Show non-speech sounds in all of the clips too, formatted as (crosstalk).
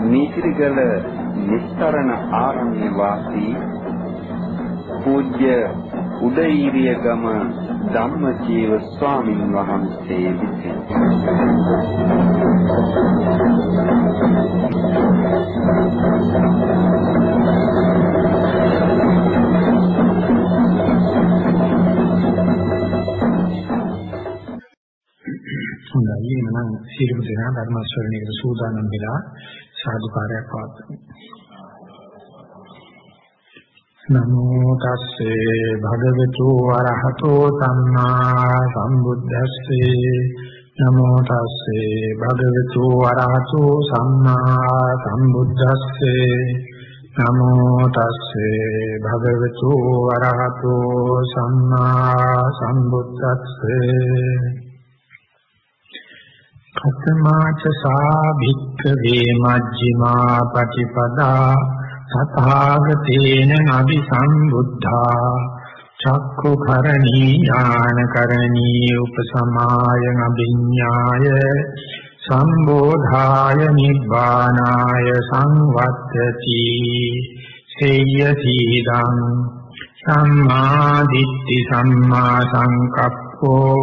නීතිගල නිස්තරණ ආරණ්‍ය වාසී පූජ්‍ය උදේීරිය ගම ධම්මජීව ස්වාමින් වහන්සේ විසින්. හොඳයි. එහෙනම් සියලුම දෙනා ධර්ම ශ්‍රවණයකට සූදානම් වෙලා සාදුකාරයක් පවත්වමු. නමෝ තස්සේ භගවතු වරහතෝ සම්මා සම්බුද්දස්සේ. නමෝ තස්සේ භගවතු වරහතෝ සම්මා සම්බුද්දස්සේ. නමෝ තස්සේ භගවතු වරහතෝ සම්මා සම්බුද්දස්සේ. කතමාච සා භික්ඛවේ මජ්ක්‍ධිමා පටිපදා සතාගතේන අභි සම්බුද්ධා චක්ඛු කරණී ඥාන කරණී උපසමාය අභිඥාය සම්බෝධාය නිබ්බානාය සංවත්තති සේයතිදං සම්මා දිට්ඨි සම්මා සංකප්පෝ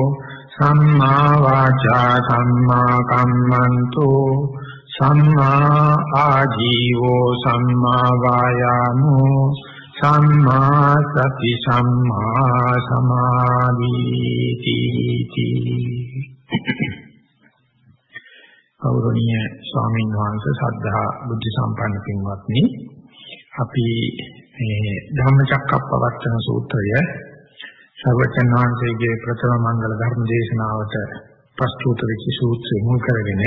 සම්මා වාචා සම්මා කම්මන්තෝ සම්මා ආජීවෝ සම්මා වායාමෝ සම්මා සති සම්මා සමාධිති ගෞරවනීය ස්වාමීන් වහන්සේ සද්ධා බුද්ධ සම්පන්න පින්වත්නි අපි මේ ධම්මචක්කප්පවත්තන සූත්‍රය සර්වචන් වහන්සේගේ ප්‍රථම මංගල ධර්ම දේශනාවට ප්‍රස්තුත වෙච්ච සූත්‍රය මුල් කරගෙන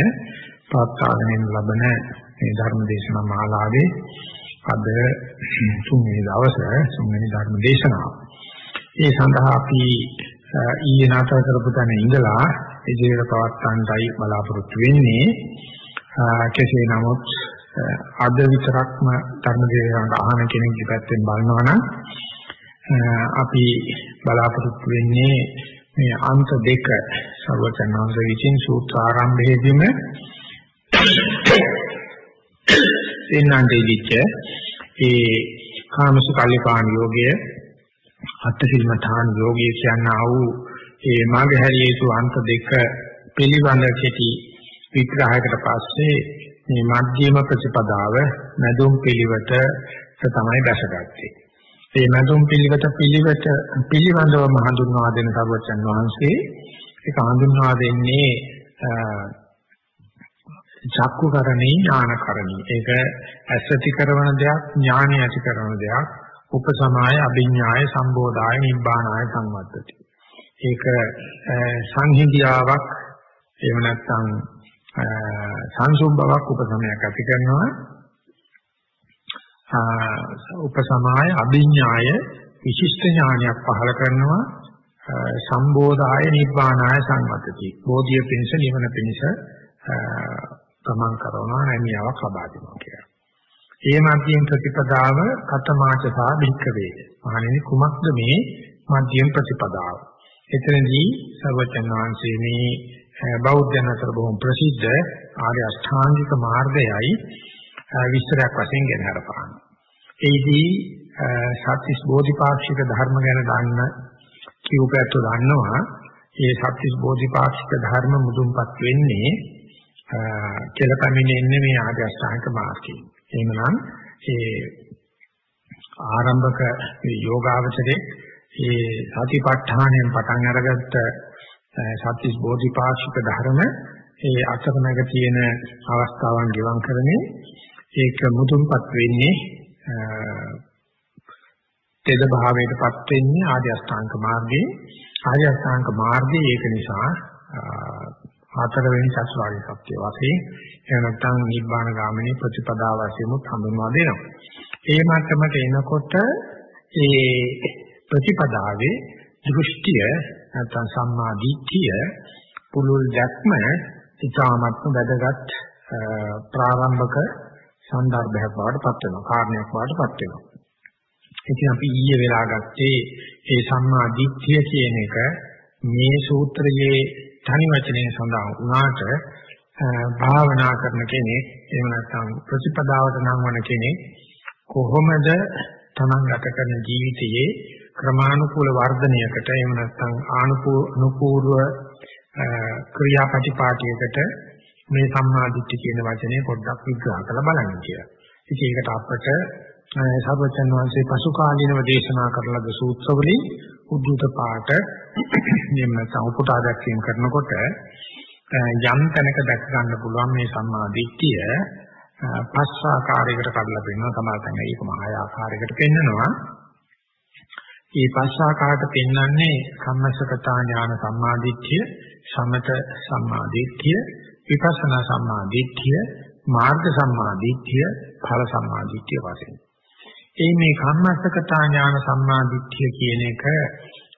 පාත්තාගෙන ලබන මේ ධර්ම දේශනා මාලාවේ අද තුන්වෙනි දවසේ තුන්වෙනි ධර්ම දේශනාව. ඒ සඳහා අපි ඊයේ නාටක කරපු තැන ඉඳලා ඉදිරියට පවත්වන්නයි බලාපොරොත්තු වෙන්නේ. කෙසේ නමුත් අද විතරක්ම ධර්ම දේශනාවට අහන කෙනෙක්ගේ පැත්තෙන් බලනවා නම් අපි බලාපොරොත්තු වෙන්නේ මේ අන්ත දෙක සර්වචනාංශ විචින් සූත්‍ර ආරම්භයේදීම එන්නන්දෙදිච්ච ඒ කාමසුකල්ලිපාන යෝගය අත්තිල්මඨාන යෝගය කියනා වූ ඒ මාර්ගහැරියේතු අන්ත දෙක පිළිබඳ කෙටි විග්‍රහයකට පස්සේ මේ මධ්‍යම ප්‍රතිපදාව මැදුම් පිළිවෙත තමයි දැසගත්තේ. මේ මැදුම් පිළිවෙත පිළිවෙත පිළිබඳව හඳුන්වා දෙන සර්වචන් වහන්සේ ඒක හඳුන්වා දෙන්නේ චක්කුකරණේ ඥානකරණී. ඒක ඇසති කරන දෙයක් ඥානය ඇති කරන දෙයක්. උපසමාය අභිඥාය සම්බෝධාය නිබ්බානාය සංවත්තති. ඒක සංහිඳියාවක් එහෙම නැත්නම් සංසුම්බවක් උපසමයක් ඇති කරනවා. උපසමාය අභිඥාය විශිෂ්ට ඥානයක් පහළ කරනවා. සම්බෝධාය නිබ්බානාය සංවත්තති. බෝධිය පිණිස නිවන පිණිස ගමන් කරනවා නැමියාවක් ලබා දෙනවා කියලා. ඒ මධ්‍යම ප්‍රතිපදාව කතමාච සා භික්ඛවේ. මහණෙනි කුමක්ද මේ මධ්‍යම ප්‍රතිපදාව? එතනදී සර්වචන් වහන්සේ මේ බෞද්ධයන් අතර බොහොම ප්‍රසිද්ධ ආර්ය අෂ්ටාංගික මාර්ගයයි විස්තරයක් වශයෙන් ගෙන හරපාන. ඒදී සත්‍විස් බෝධිපාක්ෂික ධර්ම ගැන දන්න කියූපැත්ත දන්නවා. මේ සත්‍විස් බෝධිපාක්ෂික ධර්ම මුදුන්පත් වෙන්නේ කියලා පැමිණෙන්නේ මේ ආර්ය අෂ්ටාංගික මාර්ගයෙන්. එහෙමනම් ඒ ආරම්භක යෝගාවචරයේ ඒ සතිපට්ඨානයෙන් පටන් අරගත්ත සත්‍විස් බෝධිපාක්ෂික ධර්ම ඒ අතරමැග තියෙන අවස්ථාවන් ගෙවම් කරන්නේ ඒක මුදුන්පත් වෙන්නේ තෙද භාවයටපත් වෙන්නේ ආර්ය අෂ්ටාංග මාර්ගයේ ආර්ය අෂ්ටාංග මාර්ගයේ ඒක නිසා හතරවෙනි චතුරාර්ය සත්‍ය වශයෙන් එහෙම නැත්නම් නිබ්බාන ගාමිනී ප්‍රතිපදාව වශයෙන් හඳුන්වා දෙනවා. ඒ මට්ටමට එනකොට ඒ ප්‍රතිපදාවේ දෘෂ්ටිය නැත්නම් සම්මා දිට්ඨිය පුළුල් දැක්ම ඉතාමත්ම වැදගත් ප්‍රාරම්භක සන්දර්භයක් බවට පත් වෙනවා කාරණයක් බවට පත් වෙනවා. ඉතින් අපි ඊයේ වෙලා ගත්තේ ඒ සම්මා දිට්ඨිය කියන එක මේ සූත්‍රයේ තනි වචනයෙන් සඳහන් වුණාට භාවනා කරන කෙනෙක් එහෙම නැත්නම් ප්‍රතිපදාවට නම් වන කෙනෙක් කොහොමද තමන් ගත කරන ජීවිතයේ ක්‍රමානුකූල වර්ධනයකට එහෙම නැත්නම් ආනුපූර්ව ක්‍රියාපටිපාටියකට මේ සම්මාදිට්ඨිය කියන වචනේ පොඩ්ඩක් විග්‍රහ කරලා බලන්න කියලා. ඉතින් ඒකට අපට සර්වචන් වහන්සේ පසු කාලීනව දේශනා කරලද සූත්‍රවලින් උද්දුත පාට එහෙම නැත්නම් උපුටා දැක්වීම කරනකොට යම් තැනක දැක ගන්න පුළුවන් මේ සම්මාදිට්ඨිය පස් ආකාරයකට කඩලා පෙන්නනවා තමයි තමයි ඒක මහා ආකාරයකට පෙන්නනවා මේ පස් ආකාරයට පෙන්වන්නේ කම්මසකතා ඥාන සම්මාදිට්ඨිය සමත සම්මාදිට්ඨිය විපස්සනා සම්මාදිට්ඨිය මාර්ග සම්මාදිට්ඨිය ඵල සම්මාදිට්ඨිය වශයෙන් ඒ මේ කම්මස්සකතා ඥාන සම්මාදිට්ඨිය කියන එක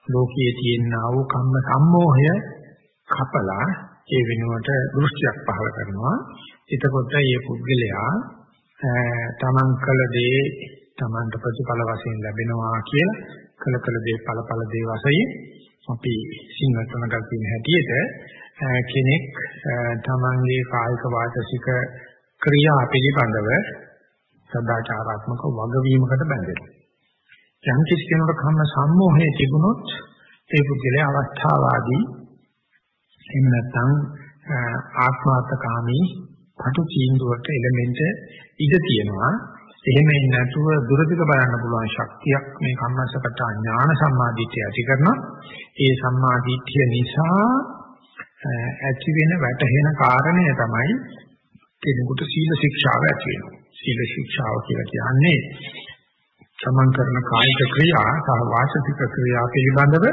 ලෝකයේ තියෙනා වූ කම්ම සම්මෝහය කපලා ඒ වෙනුවට දෘෂ්ටියක් පහල කරනවා. එතකොට මේ පුද්ගලයා තමන් කළ දේ තමන්ට ප්‍රතිඵල වශයෙන් ලැබෙනවා කියලා කළ කළ දේ ඵලඵල දේ වශයෙන් අපි සිංහතනකට කියන හැටියට කෙනෙක් තමන්ගේ කායික වාචසික ක්‍රියා පිළිබඳව සදාචාරාත්මක වගවීමකට බැඳෙනවා. යම් කිසි කෙනෙකුට කම්ම සම්මෝහය තිබුණොත් ඒ පුද්ගලයා අවස්ථාවාදී එහෙම නැත්නම් ආත්මාර්ථකාමී පටු තීන්දුවට එලෙමන්ට් ඉඳ තියෙනවා. එහෙම නැතුව දුරදිග බලන්න පුළුවන් ශක්තියක් මේ කම්මස්සකට ඥාන සම්මාදිට්ඨිය ඇති කරනවා. ඒ සම්මාදිට්ඨිය නිසා ඇති වෙන වැටහෙන කාරණය තමයි කෙනෙකුට සීල ශික්ෂාව ඇති වෙනවා. සීල ශික්ෂාව කියලා කියන්නේ සමන් කරන කායික ක්‍රියා සහ වාචික ක්‍රියා පිළිබඳව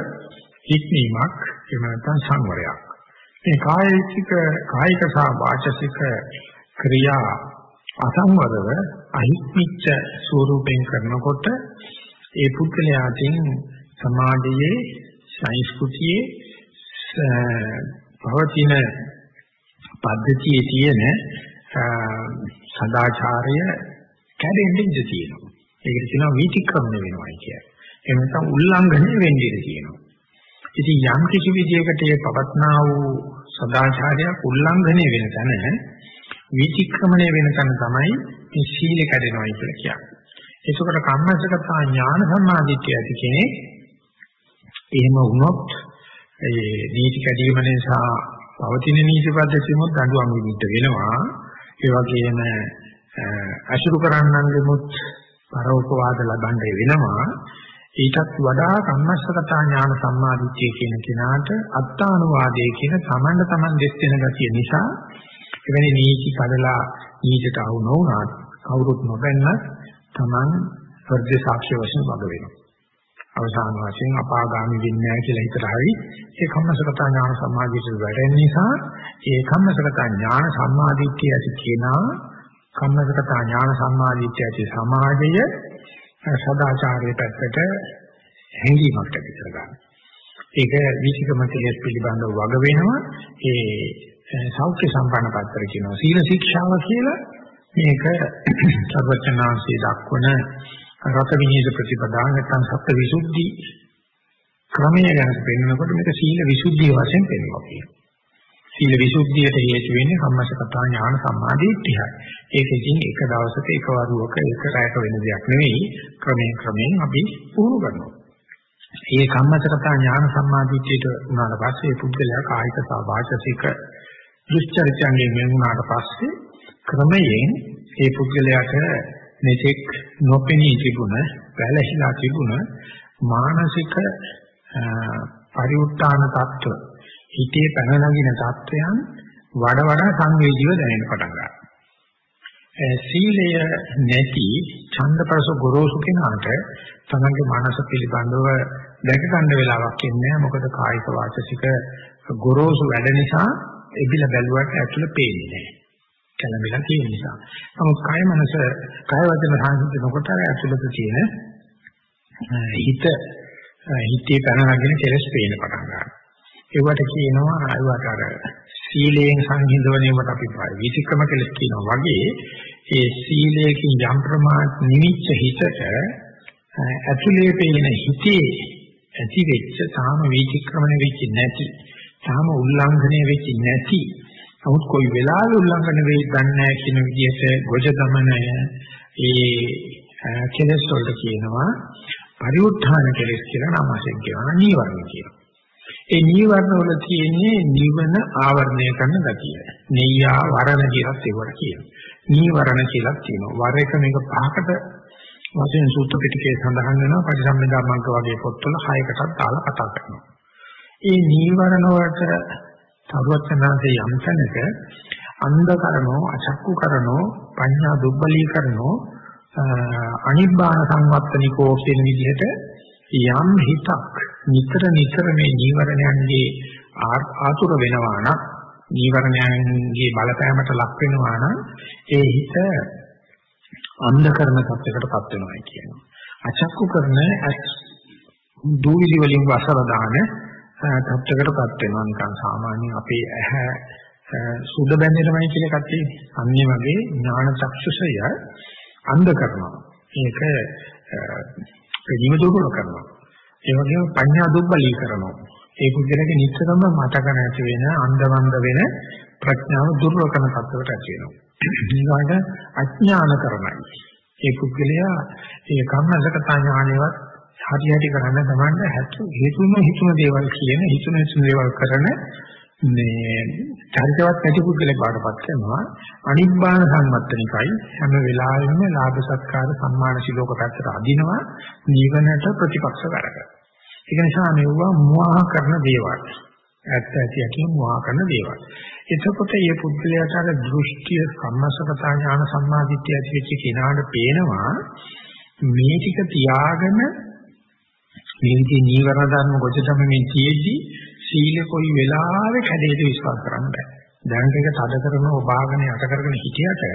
හික්මීමක් එහෙම නැත්නම් සංවරයක්. මේ කායික කායික සහ වාචික ක්‍රියා අසංවරව අහික්මිච්ච ස්වරූපෙන් කරනකොට ඒ පුද්ගලයාටින් සමාජයේ සංස්කෘතියේ පවතින පද්ධතියේ තියෙන සදාචාරය කැඩෙන්න ඉඩ තියෙනවා. ඒකට කියනවා වීතික්‍රමණය වෙනවා කියන්නේ. එහෙම නැත්නම් උල්ලංඝනය වෙන්න ඉඩ තියෙනවා. ඉතින් යම් කිසි විදියකට ඒ පවත්නා වූ සදාචාරයක් උල්ලංඝනය වෙන තැන වීතික්‍රමණය වෙන තැන තමයි මේ සීල කැඩෙනවා කියලා කියන්නේ. ඒකකට කම්මසගතා ඥාන සම්මාදිට්ඨිය ඇති කෙනෙක් එහෙම වුණොත් ඒ නීති කැඩීම නිසා පවතින නීති පද්ධතියමුත් දඬුවම් විදිහට වෙනවා. ඒ වගේම අසුරු කරන්නන්ගෙමුත් පරෝපවාද ලබන්නේ වෙනවා. ඊටත් වඩා කම්මස්සගතා ඥාන සම්මාදිට්ඨිය කියන කෙනාට අත්තානුවාදයේ කියන තමන්ට තමන් දෙස් වෙන ගතිය නිසා එවැනි නීති කඩලා නීතිට අහු නොවුනත් කවුරුත් නොබැන්නත් තමන් වර්ධ සාක්ෂි වශයෙන් වග වෙනවා. අවසාන වශයෙන් අපාගාමි වෙන්නේ නැහැ කියලා හිතලා හරි ඒ කම්මසගතා ඥාන සම්මාදිට්ඨිය වැඩෙන නිසා ඒ කම්මසගතා ඥාන සම්මාදිට්ඨිය ඇති කෙනා කම්මසගතා ඥාන සම්මාදිට්ඨිය ඇති සමාජය සදාචාරයේ පැත්තට හැඟීමක් ඇති කරගන්න. ඒක විචිකම කෙලෙස් පිළිබඳව වග වෙනවා. ඒ සෞඛ්‍ය සම්පන්න පත්‍ර කියනවා. සීල ශික්ෂාව කියලා මේක (clears throat) සර්වචනාංශයේ දක්වන රත විනීත ප්‍රතිපදා නැත්නම් සත්‍ය විසුද්ධි ක්‍රමය ගැන පෙන්නකොට මේක සීල විසුද්ධිය වශයෙන් පෙන්වනවා කියනවා. සීල විසුද්ධියට හේතු වෙන්නේ කම්මසකතා ඥාන සම්මාදිට්ඨියයි. ඒකකින් එක දවසක එක වරුවක එක රැයක වෙන දෙයක් නෙවෙයි ක්‍රමයෙන් ක්‍රමයෙන් අපි පුහුණු කරනවා. මේ කම්මසකතා ඥාන සම්මාදිට්ඨියට උනාට පස්සේ පුද්ගලයා කායික සහ වාචික දුස්චරිතයන්ගෙන් වෙන වුණාට පස්සේ ක්‍රමයෙන් ඒ පුද්ගලයාට මෙතෙක් නොපෙනී තිබුණ වැළහිලා තිබුණ මානසික පරිඋත්තාන තත්ත්ව හිතේ පැන නගින තත්ත්වයන් වඩා වඩා සංවේදීව දැනෙන්න පටන් ගන්නවා. සීලය නැති ඡන්දපරස ගොරෝසු කෙනාට තමන්ගේ මනස පිළිබඳව දැක ගන්න වෙලාවක් ඉන්නේ මොකද කායික වාචසික ගොරෝසු වැඩ නිසා එබිලා බැලුවට ඇතුළ පේන්නේ නැහැ. කැළඹිලා තියෙන නිසා. නමුත් කය මනස කය වචන සංසිඳනකොට ඇතුළත තියෙන හිත හිතේ පැනනගෙන කෙලස් පේන පටන් ගන්නවා. ඒවට කියනවා ඒවට අර සීලයෙන් සංහිඳවනේකට අපි විතික්‍රම කෙලස් කියනවා වගේ ඒ සීලයෙන් යම් ප්‍රමාණ නිමිච්ච හිතට ඇතුලේ පේන හිතේ ඇති වෙච්ච තාම විතික්‍රමණය වෙච්ච නැති තාම උල්ලංඝනය වෙච්ච නැති නමුත් කොයි වෙලාවෙ උල්ලංඝනය වෙයි දන්නේ නැහැ කියන විදිහට ගොජ දමනය ඒ කෙලස් වලට කියනවා පරිඋත්ථාන කෙලස් කියලා නම වශයෙන් කියනවා නීවරණ කියලා. ඒ නීවරණ වල තියෙන්නේ නිවන ආවරණය කරන ගතිය. නෙය්‍යා වරණ කියලා ඒවට කියනවා. නීවරණ කියලා කියනවා. වර එක මේක පහකට වශයෙන් සූත්‍ර පිටකේ සඳහන් වෙනවා පරිසම්මදා මංග වගේ පොත්වල හයකටත් දාලා කතා කරනවා. ඒ නීවරණ වලට තරුවචනාසේ යම් තැනක අන්ධ කරනෝ අචක්කු කරනෝ පඤ්ඤා දුබ්බලී කරනෝ අනිබ්බාන සංවත්තනිකෝ කියන විදිහට යම් හිතක් නිතර නිතර මේ නීවරණයන්ගේ ආතුර වෙනවා නම් නීවරණයන්ගේ බලපෑමට ලක් වෙනවා නම් ඒ හිත අන්ධ කරන තත්යකටපත් වෙනවා කියනවා. අචක්කු කරන දූවිලි වලින් වසර දාන තත්යකටපත් වෙනවා නිකන් සාමාන්‍යයෙන් අපේ ඇහැ සුද බැඳෙනවයි කියන එකත් අන්නේ වගේ ඥාන චක්ෂුෂය අන්ධ කරනවා. ඒක ජීව දුර්වල කරනවා. ඒ වගේම පඤ්ඤා දුබ්බලී කරනවා. ඒ පුද්ගලගේ නිතරම මතක නැති වෙන අන්ධවන්ද වෙන ප්‍රඥාව දුර්වල කරන තත්ත්වයට ඇති වෙනවා. ඊළඟට අඥාන කරනයි. ඒ පුද්ගලයා ඒ කම්මසකතා ඥානේවත් හරියට කරන්න තමන්ට හේතුම හිතුන දේවල් කියන හිතුන හිතුන දේවල් කරන මේ චරිතවත් නැති පුද්ගලෙක් බාටපත් කරනවා. අනිබ්බාන සම්මත්තනිකයි හැම වෙලාවෙම ලාභ සත්කාර සම්මාන සිලෝක පැත්තට අදිනවා. නිවනට ප්‍රතිපක්ෂ කරගෙන ඒක නිසා මෙවුවා මුවා කරන දේවල්. ඇත්ත ඇති ඇති මුවා කරන දේවල්. එතකොට මේ පුද්ගලයාට අර දෘෂ්ටිය සම්මසකතා ඥාන සම්මාදිට්ඨිය ඇති වෙච්ච කෙනාට පේනවා මේ ටික තියාගෙන මේ විදිහේ නීවරණ ධර්ම ගොඩටම මේ තියෙද්දි සීල කොයි වෙලාවෙ කැඩේද විශ්වාස කරන්න බෑ. දැන් ටික තද කරන ඔබාගෙන යට කරගෙන හිටියට